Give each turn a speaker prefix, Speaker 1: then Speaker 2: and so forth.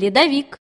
Speaker 1: ледовик.